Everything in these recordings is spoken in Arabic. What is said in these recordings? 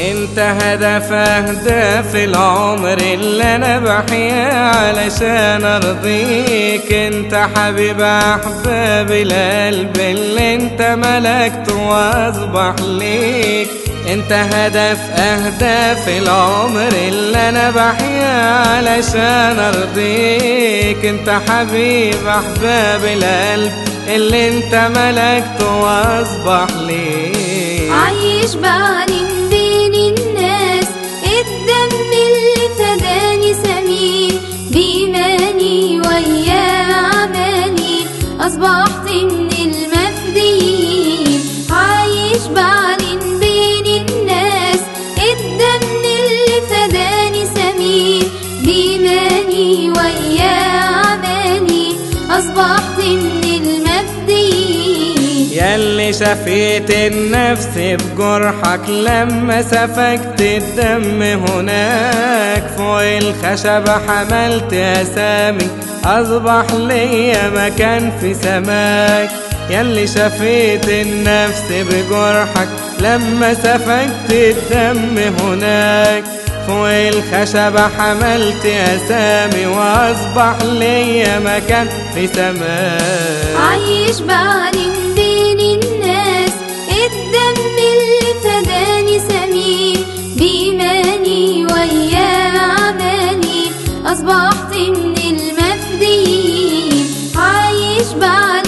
انت هدف أهداف العمر اللي أنا بحيا علشان أرضيك. إنت حبيب أحباب القلب اللي إنت ملكته وأصبح ليك. إنت هدف أهداف العمر اللي أنا بحيا علشان أرضيك. إنت حبيب أحباب القلب اللي إنت ملكته وأصبح ليك. عايش بعلن شفيت النفس بجرحك لما سفكت الدم هناك. فوق الخشبة حملت أسامي أصبح ليا مكان في سماك. ياللي شفيت النفس بجرحك لما سفكت الدم هناك. فوق الخشبة حملت أسامي وأصبح ليا مكان في سماك. عايش بعلن أصبحت من المفديين عايش بعلن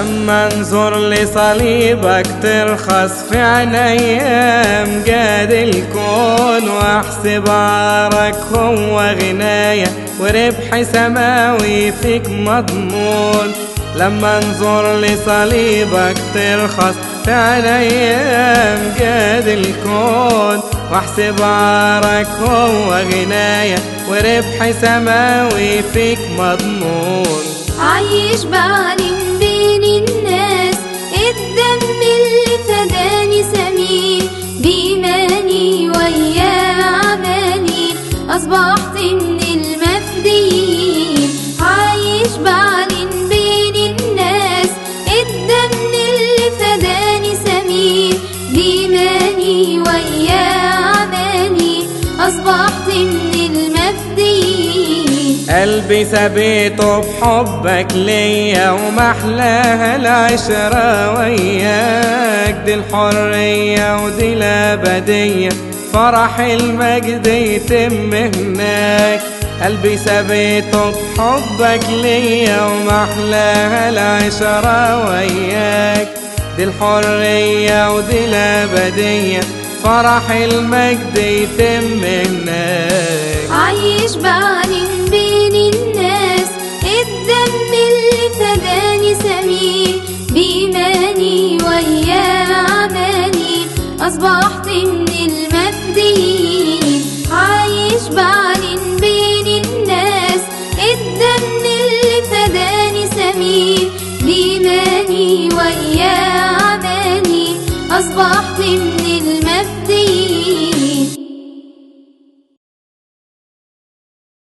لما أنظر لصليبك ترخص في عينيا امجاد الكون واحسب عارك هو غناية وربح سماوي فيك مضمون. لما أنظر لصليبك ترخص في عينيا امجاد الكون واحسب عارك هو غناية وربح سماوي فيك مضمون. عايش بعلن اللي فداني سمين بإيماني ويا عماني أصبحت من المفديين. عايش بعلن بين الناس. الدم اللي فداني سمين بإيماني ويا عماني أصبحت من قلبي ثبيته بحبك ليا ومحلاها العشرة وياك. دي الحرية ودي الأبدية فرح المجد يتم هناك. قلبي ثبيته بحبك ليا ومحلاها العشرة وياك. دي الحرية ودي الأبدية فرح المجد يتم هناك. عايش بعلن أصبحت من المفدين عايش بعلن بين الناس. الدم اللي فداني سمين. بإيماني ويا عماني. أصبحت من المفدين